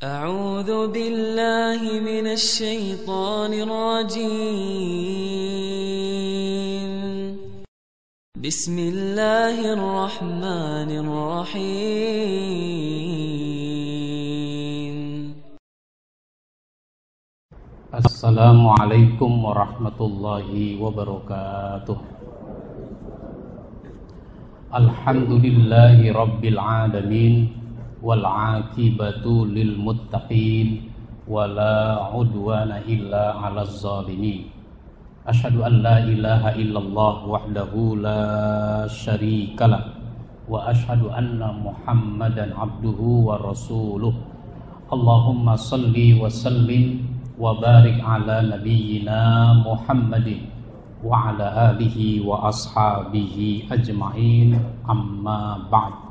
أعوذ بالله من الشيطان الرجيم. بسم الله الرحمن الرحيم. السلام عليكم ورحمة الله وبركاته. الحمد لله رب العالمين. والعاقبة للمتقين ولا عدوان إلا على الظالمين. أشهد أن لا إله إلا الله وحده لا شريك له وأشهد أن محمدا عبده ورسوله. اللهم صل وسلم وبارك على نبينا محمد وعلى آله وأصحابه أجمعين. أما بعد.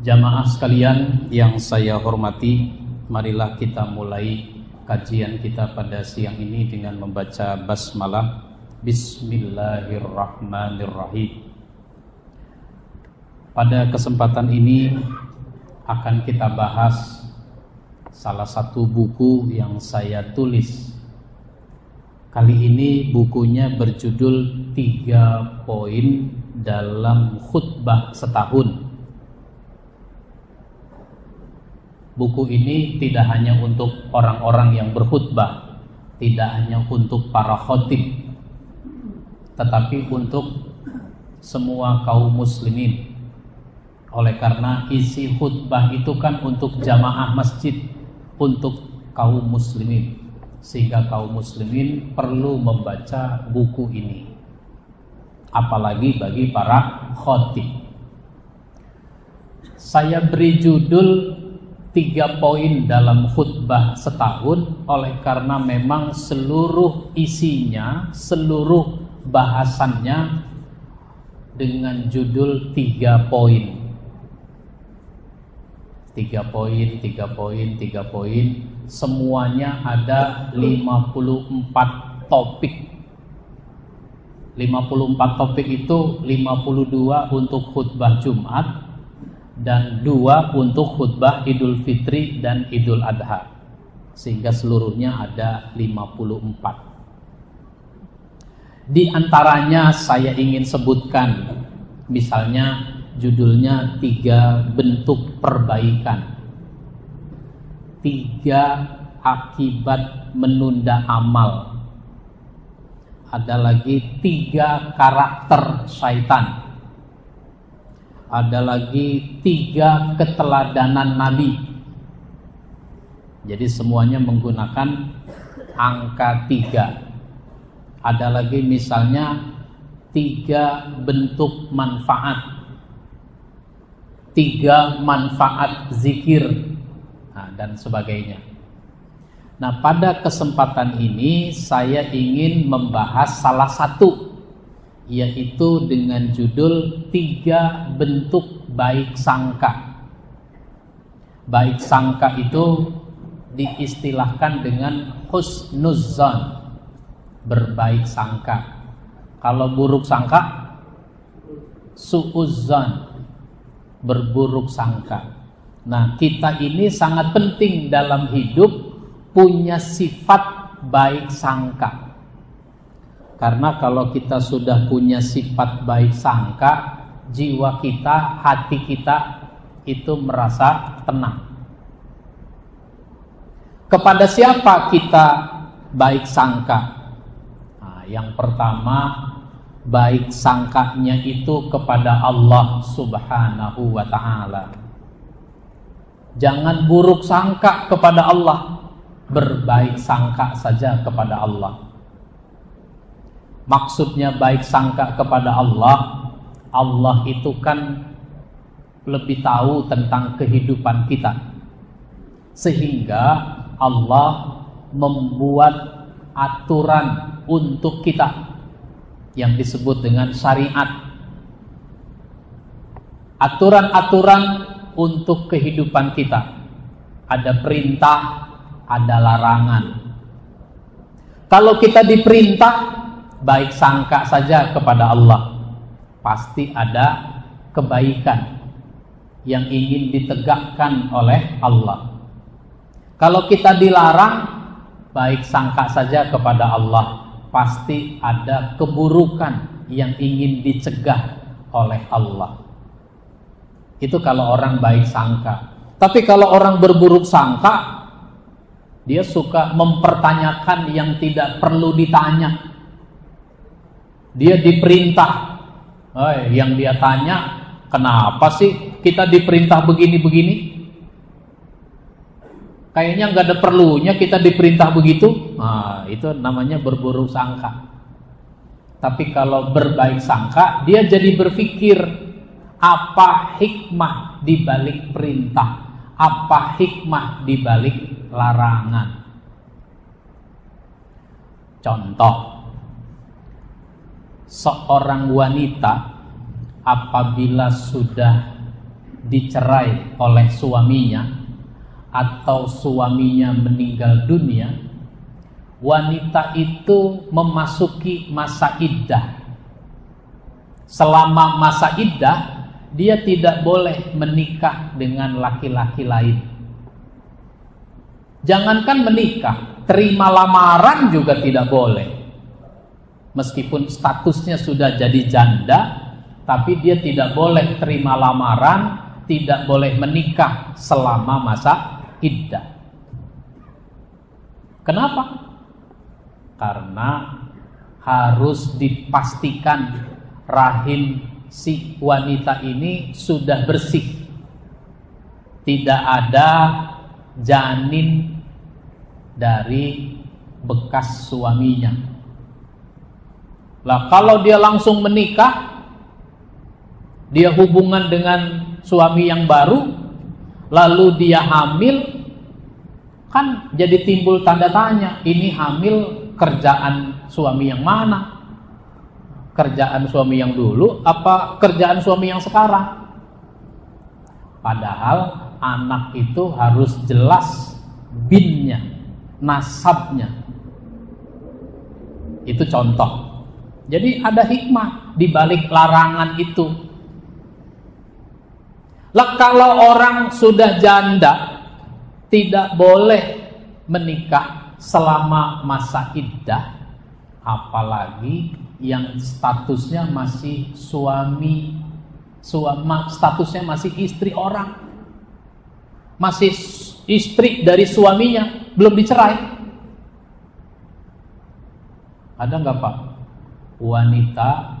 Jamaah sekalian yang saya hormati, marilah kita mulai kajian kita pada siang ini dengan membaca basmalah Bismillahirrahmanirrahim. Pada kesempatan ini akan kita bahas salah satu buku yang saya tulis. Kali ini bukunya berjudul tiga poin dalam khutbah setahun buku ini tidak hanya untuk orang-orang yang berkhutbah, tidak hanya untuk para khotib, tetapi untuk semua kaum muslimin. Oleh karena isi khutbah itu kan untuk jamaah masjid, untuk kaum muslimin. Sehingga kaum muslimin perlu membaca buku ini. Apalagi bagi para khotib. Saya beri judul tiga poin dalam khutbah setahun oleh karena memang seluruh isinya, seluruh bahasannya dengan judul tiga poin. Tiga poin, tiga poin, tiga poin, semuanya ada 54 topik. 54 topik itu 52 untuk khutbah Jumat, dan dua untuk khutbah Idul Fitri dan Idul Adha. Sehingga seluruhnya ada 54 di antaranya saya ingin sebutkan misalnya judulnya tiga bentuk perbaikan. Tiga akibat menunda amal. Ada lagi tiga karakter syaitan ada lagi tiga keteladanan Nabi. Jadi semuanya menggunakan angka tiga. Ada lagi misalnya tiga bentuk manfaat. Tiga manfaat zikir nah, dan sebagainya. Nah pada kesempatan ini saya ingin membahas salah satu yaitu dengan judul tiga bentuk baik sangka. Baik sangka itu diistilahkan dengan husnuzan, berbaik sangka. Kalau buruk sangka, suuzan, berburuk sangka. Nah, kita ini sangat penting dalam hidup punya sifat baik sangka. Karena kalau kita sudah punya sifat baik sangka, jiwa kita, hati kita itu merasa tenang. Kepada siapa kita baik sangka? Nah, yang pertama, baik sangkanya itu kepada Allah Subhanahu wa taala. Jangan buruk sangka kepada Allah, berbaik sangka saja kepada Allah. Maksudnya baik sangka kepada Allah Allah itu kan lebih tahu tentang kehidupan kita. Sehingga Allah membuat aturan untuk kita Yang disebut dengan syariat. Aturan-aturan untuk kehidupan kita. Ada perintah, ada larangan. Kalau kita diperintah baik sangka saja kepada Allah pasti ada kebaikan yang ingin ditegakkan oleh Allah. Kalau kita dilarang, baik sangka saja kepada Allah, pasti ada keburukan yang ingin dicegah oleh Allah. Itu kalau orang baik sangka. Tapi kalau orang berburuk sangka, dia suka mempertanyakan yang tidak perlu ditanya. Dia diperintah. Oh, yang dia tanya, kenapa sih kita diperintah begini-begini? Kayaknya nggak ada perlunya kita diperintah begitu. Nah, itu namanya berburuk sangka. Tapi kalau berbaik sangka, dia jadi berpikir apa hikmah di balik perintah, apa hikmah di balik larangan. Contoh, seorang wanita apabila sudah dicerai oleh suaminya atau suaminya meninggal dunia, wanita itu memasuki masa iddah. Selama masa iddah, dia tidak boleh menikah dengan laki-laki lain. Jangankan menikah, terima lamaran juga tidak boleh. Meskipun statusnya sudah jadi janda, tapi dia tidak boleh terima lamaran, tidak boleh menikah selama masa iddah. Kenapa? Karena harus dipastikan rahim si wanita ini sudah bersih. Tidak ada janin dari bekas suaminya. Lah kalau dia langsung menikah, dia hubungan dengan suami yang baru, lalu dia hamil, kan jadi timbul tanda tanya, ini hamil kerjaan suami yang mana? Kerjaan suami yang dulu apa kerjaan suami yang sekarang? Padahal anak itu harus jelas binnya, nasabnya. Itu contoh. Jadi ada hikmah di balik larangan itu. Lah kalau orang sudah janda tidak boleh menikah selama masa iddah, apalagi yang statusnya masih suami, suami statusnya masih istri orang, masih istri dari suaminya, belum dicerai. Ada nggak pak wanita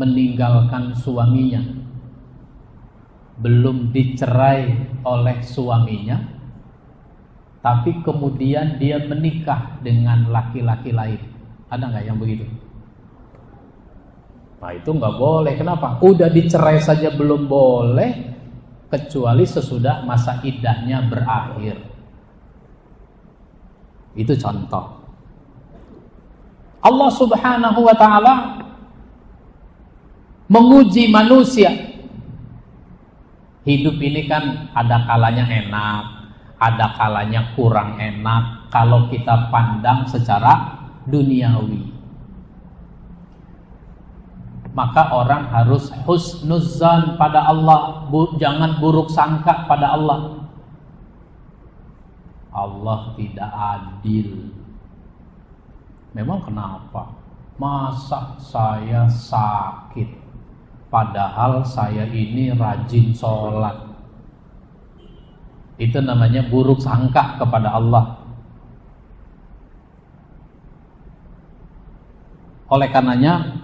meninggalkan suaminya belum dicerai oleh suaminya tapi kemudian dia menikah dengan laki-laki lain. Ada nggak yang begitu? Nah itu nggak boleh. Kenapa? Udah dicerai saja belum boleh kecuali sesudah masa idahnya berakhir. Itu contoh Allah Subhanahu wa taala menguji manusia. Hidup ini kan ada kalanya enak, ada kalanya kurang enak kalau kita pandang secara duniawi. Maka orang harus husnuzan pada Allah, jangan buruk sangka pada Allah. Allah tidak adil Memang kenapa? Masa saya sakit? Padahal saya ini rajin sholat. Itu namanya buruk sangka kepada Allah. Oleh karenanya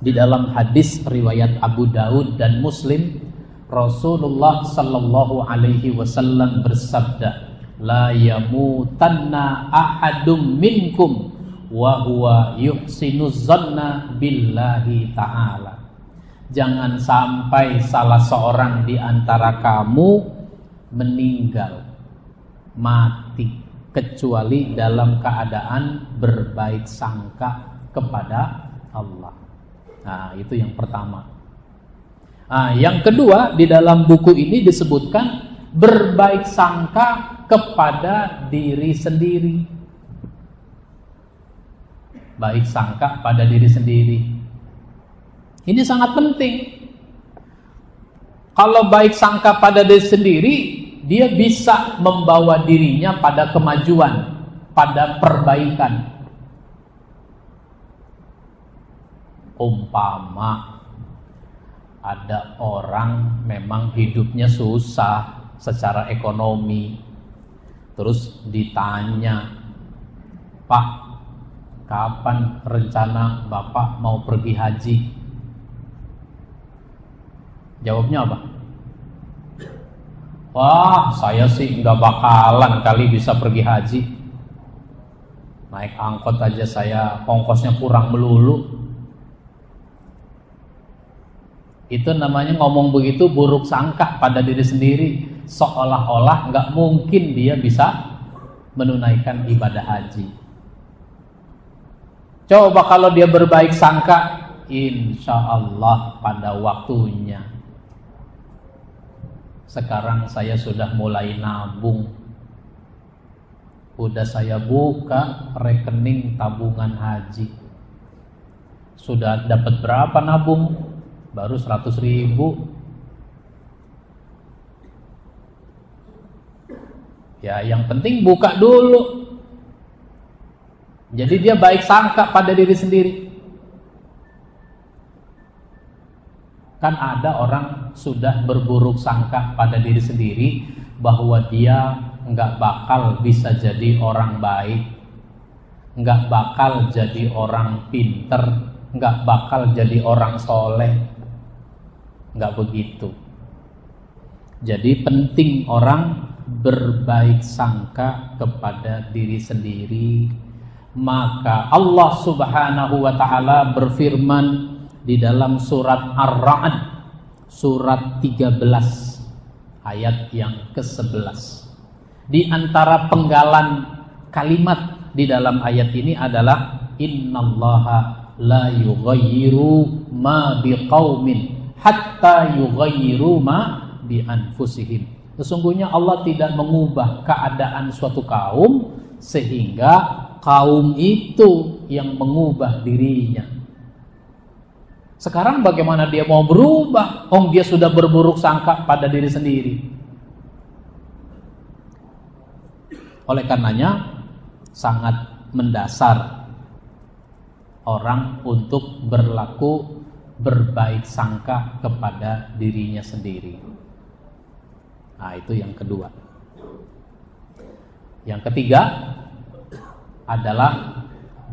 di dalam hadis riwayat Abu Daud dan Muslim Rasulullah sallallahu alaihi wasallam bersabda la yamutanna ahadum minkum wa huwa yuhsinu zanna billahi ta'ala. Jangan sampai salah seorang di antara kamu meninggal mati kecuali dalam keadaan berbaik sangka kepada Allah. Nah, itu yang pertama. Nah, yang kedua di dalam buku ini disebutkan berbaik sangka kepada diri sendiri baik sangka pada diri sendiri. Ini sangat penting. Kalau baik sangka pada diri sendiri, dia bisa membawa dirinya pada kemajuan, pada perbaikan. Umpama ada orang memang hidupnya susah secara ekonomi, terus ditanya, Pak, kapan rencana Bapak mau pergi haji? Jawabnya apa? Wah, saya sih nggak bakalan kali bisa pergi haji. Naik angkot aja saya ongkosnya kurang melulu. Itu namanya ngomong begitu buruk sangka pada diri sendiri, seolah-olah nggak mungkin dia bisa menunaikan ibadah haji. Coba kalau dia berbaik sangka, insya Allah pada waktunya. Sekarang saya sudah mulai nabung. Udah saya buka rekening tabungan haji. Sudah dapat berapa nabung? baru 100 ribu ya yang penting buka dulu jadi dia baik sangka pada diri sendiri kan ada orang sudah berburuk sangka pada diri sendiri bahwa dia nggak bakal bisa jadi orang baik nggak bakal jadi orang pinter nggak bakal jadi orang soleh nggak begitu. Jadi penting orang berbaik sangka kepada diri sendiri. Maka Allah Subhanahu wa taala berfirman di dalam surat Ar-Ra'd surat 13 ayat yang ke-11. Di antara penggalan kalimat di dalam ayat ini adalah innallaha la yughayyiru ma biqaumin hatta yughayyiru ma bi anfusihim. Sesungguhnya Allah tidak mengubah keadaan suatu kaum sehingga kaum itu yang mengubah dirinya. Sekarang bagaimana dia mau berubah? Om dia sudah berburuk sangka pada diri sendiri. Oleh karenanya sangat mendasar orang untuk berlaku berbaik sangka kepada dirinya sendiri. Nah, itu yang kedua. Yang ketiga adalah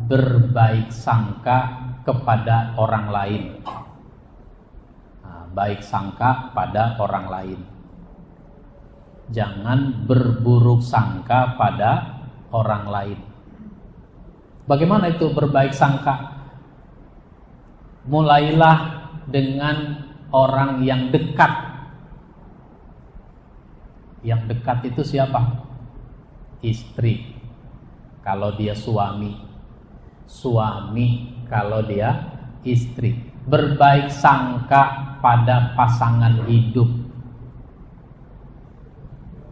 berbaik sangka kepada orang lain. Nah, baik sangka pada orang lain. Jangan berburuk sangka pada orang lain. Bagaimana itu berbaik sangka? mulailah dengan orang yang dekat. Yang dekat itu siapa? Istri. Kalau dia suami. Suami kalau dia istri. Berbaik sangka pada pasangan hidup.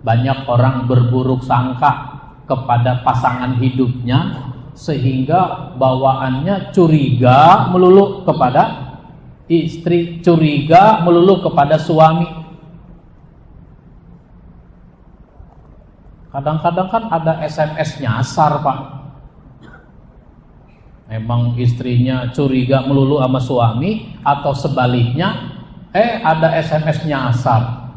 Banyak orang berburuk sangka kepada pasangan hidupnya sehingga bawaannya curiga melulu kepada istri, curiga melulu kepada suami. Kadang-kadang kan ada SMS nyasar, Pak. Memang istrinya curiga melulu sama suami atau sebaliknya, eh ada SMS nyasar.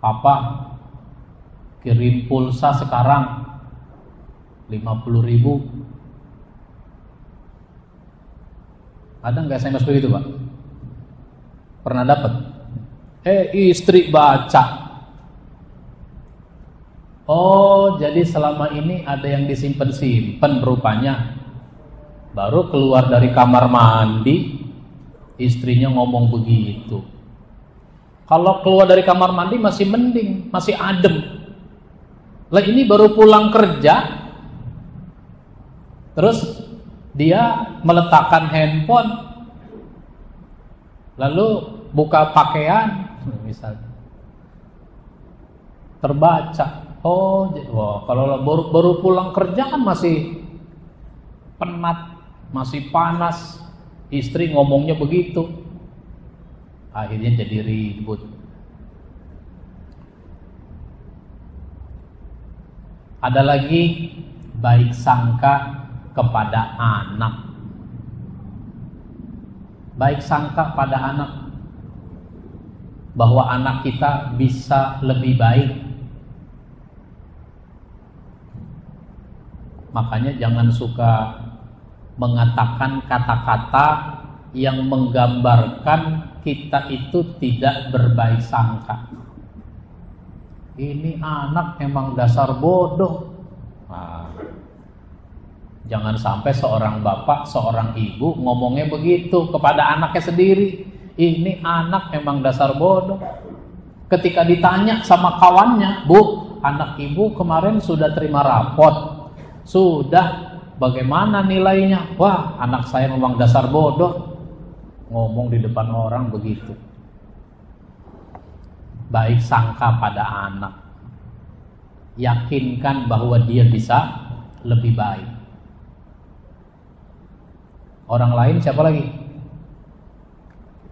Papa kirim pulsa sekarang 50 ribu ada nggak SMS begitu pak? pernah dapat? eh istri baca oh jadi selama ini ada yang disimpan-simpan rupanya. Baru keluar dari kamar mandi istrinya ngomong begitu. Kalau keluar dari kamar mandi masih mending masih adem. Lah ini baru pulang kerja. Terus dia meletakkan handphone. Lalu buka pakaian misalnya. Terbaca oh wah, kalau baru, baru pulang kerja kan masih penat masih panas istri ngomongnya begitu Akhirnya jadi ribut. Ada lagi baik sangka kepada anak. Baik sangka pada anak bahwa anak kita bisa lebih baik. Makanya jangan suka mengatakan kata-kata yang menggambarkan kita itu tidak berbaik sangka. Ini anak emang dasar bodoh. Nah, jangan sampai seorang bapak, seorang ibu ngomongnya begitu kepada anaknya sendiri. Ini anak emang dasar bodoh. Ketika ditanya sama kawannya, Bu, anak ibu kemarin sudah terima rapot. Sudah, bagaimana nilainya? Wah, anak saya memang dasar bodoh. Ngomong di depan orang begitu. Baik sangka pada anak. Yakinkan bahwa dia bisa lebih baik. Orang lain siapa lagi?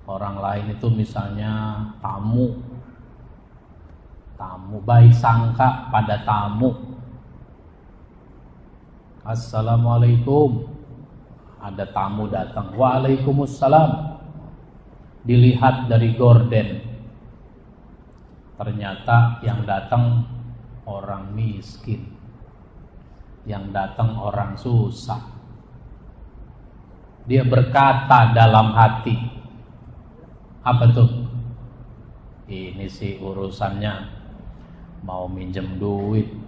Orang lain itu misalnya tamu. Tamu baik sangka pada tamu. Assalamualaikum. Ada tamu datang. Waalaikumsalam. Dilihat dari gorden. Ternyata yang datang orang miskin. Yang datang orang susah. Dia berkata dalam hati, apa tuh? Ini sih urusannya mau minjem duit.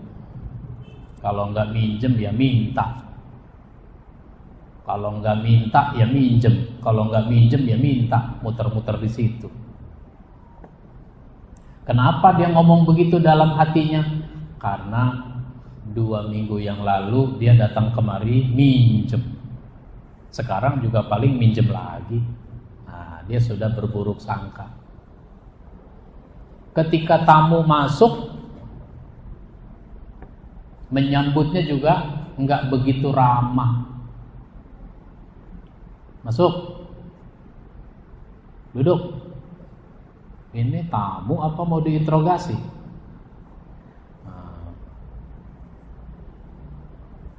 Kalau nggak minjem ya minta. Kalau nggak minta ya minjem. Kalau nggak minjem ya minta. Muter-muter di situ. Kenapa dia ngomong begitu dalam hatinya? Karena dua minggu yang lalu dia datang kemari minjem. Sekarang juga paling minjem lagi dia sudah berburuk sangka. Ketika tamu masuk, menyambutnya juga nggak begitu ramah. Masuk, duduk. Ini tamu apa mau diinterogasi? Nah.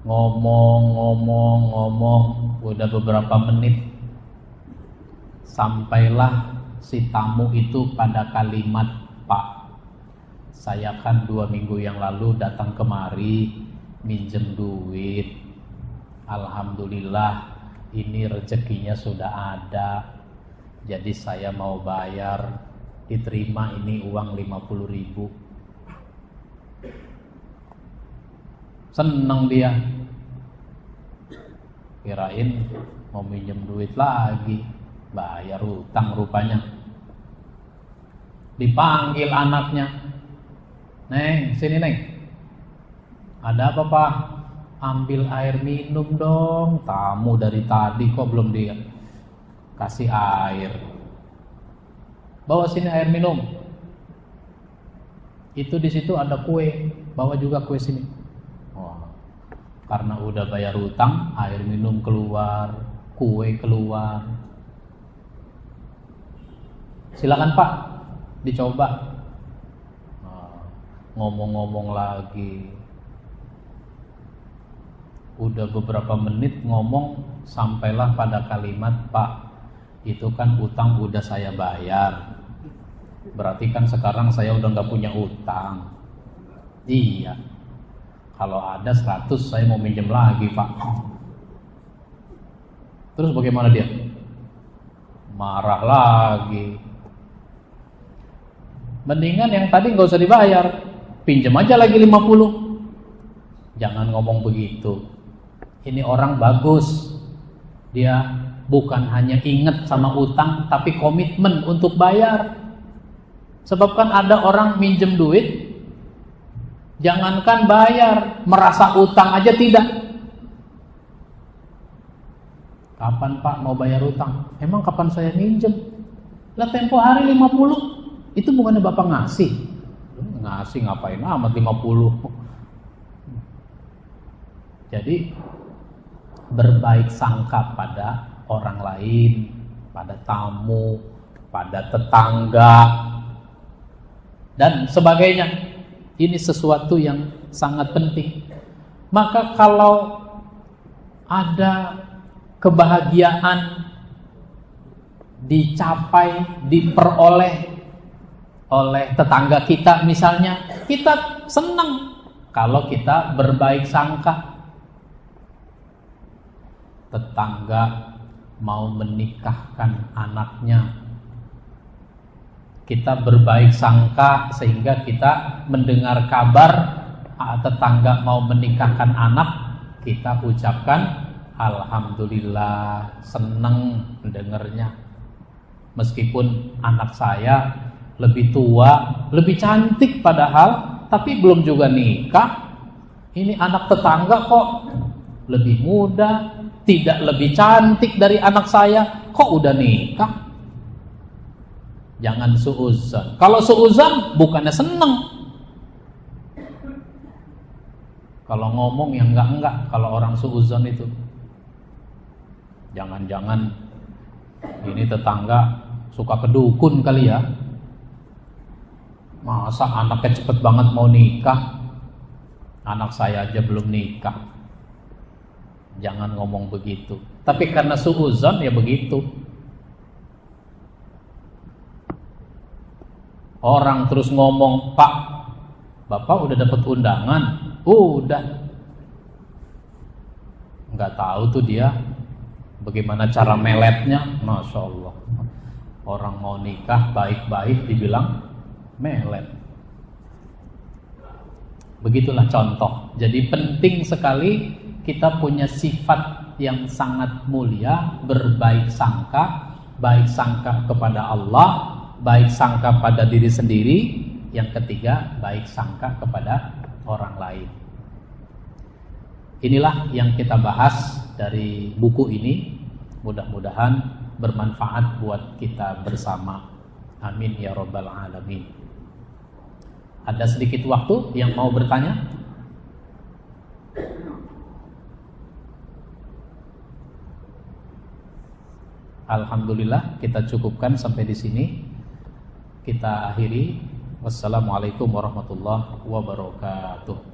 Ngomong, ngomong, ngomong, udah beberapa menit Sampailah si tamu itu pada kalimat Saya kan dua minggu yang lalu datang kemari Minjem duit. Alhamdulillah ini rezekinya sudah ada. Jadi saya mau bayar Diterima ini uang 50 ribu. Seneng dia. Kirain mau minjem duit lagi bayar utang rupanya. Dipanggil anaknya Neng sini Neng. Ada apa Pak? Ambil air minum dong. Tamu dari tadi kok belum dia kasih air. Bawa sini air minum. Itu di situ ada kue. Bawa juga kue sini. Oh, karena udah bayar utang air minum keluar kue keluar. Silakan Pak, dicoba. Ngomong-ngomong lagi. Udah beberapa menit ngomong sampailah pada kalimat Pak, itu kan utang udah saya bayar. Berarti kan sekarang saya udah nggak punya utang. Iya. Kalau ada 100 saya mau minjem lagi, Pak. Terus bagaimana dia? Marah lagi Mendingan yang tadi nggak usah dibayar, pinjam aja lagi 50. Jangan ngomong begitu. Ini orang bagus. Dia bukan hanya inget sama utang, tapi komitmen untuk bayar. Sebab kan ada orang minjem duit, jangankan bayar, merasa utang aja tidak. Kapan Pak mau bayar utang? Emang kapan saya minjem? Lah tempo hari 50 itu bukannya Bapak ngasih. Ngasih ngapain amat 50. Jadi berbaik sangka pada orang lain, pada tamu, pada tetangga dan sebagainya. Ini sesuatu yang sangat penting. Maka kalau ada kebahagiaan dicapai, diperoleh oleh tetangga kita misalnya, kita senang kalau kita berbaik sangka. Tetangga mau menikahkan anaknya. Kita berbaik sangka sehingga kita mendengar kabar tetangga mau menikahkan anak, kita ucapkan alhamdulillah, senang mendengarnya meskipun anak saya lebih tua, lebih cantik padahal, tapi belum juga nikah. Ini anak tetangga kok lebih muda, tidak lebih cantik dari anak saya, kok udah nikah? Jangan suuzan. Kalau suuzan bukannya seneng. Kalau ngomong yang enggak-enggak kalau orang suuzan itu. Jangan-jangan ini tetangga suka kedukun kali ya. Masa anaknya cepet banget mau nikah? Anak saya aja belum nikah. Jangan ngomong begitu. Tapi karena suuzon ya begitu. Orang terus ngomong, Pak, Bapak udah dapat undangan? Udah. Nggak tahu tuh dia Bagaimana cara meletnya? Masya Allah. Orang mau nikah baik-baik dibilang melet. Begitulah contoh. Jadi penting sekali kita punya sifat yang sangat mulia, berbaik sangka, baik sangka kepada Allah, baik sangka pada diri sendiri, yang ketiga baik sangka kepada orang lain. Inilah yang kita bahas dari buku ini. Mudah-mudahan bermanfaat buat kita bersama. Amin ya robbal alamin. Ada sedikit waktu yang mau bertanya? Alhamdulillah kita cukupkan sampai di sini. Kita akhiri. Wassalamualaikum warahmatullahi wabarakatuh.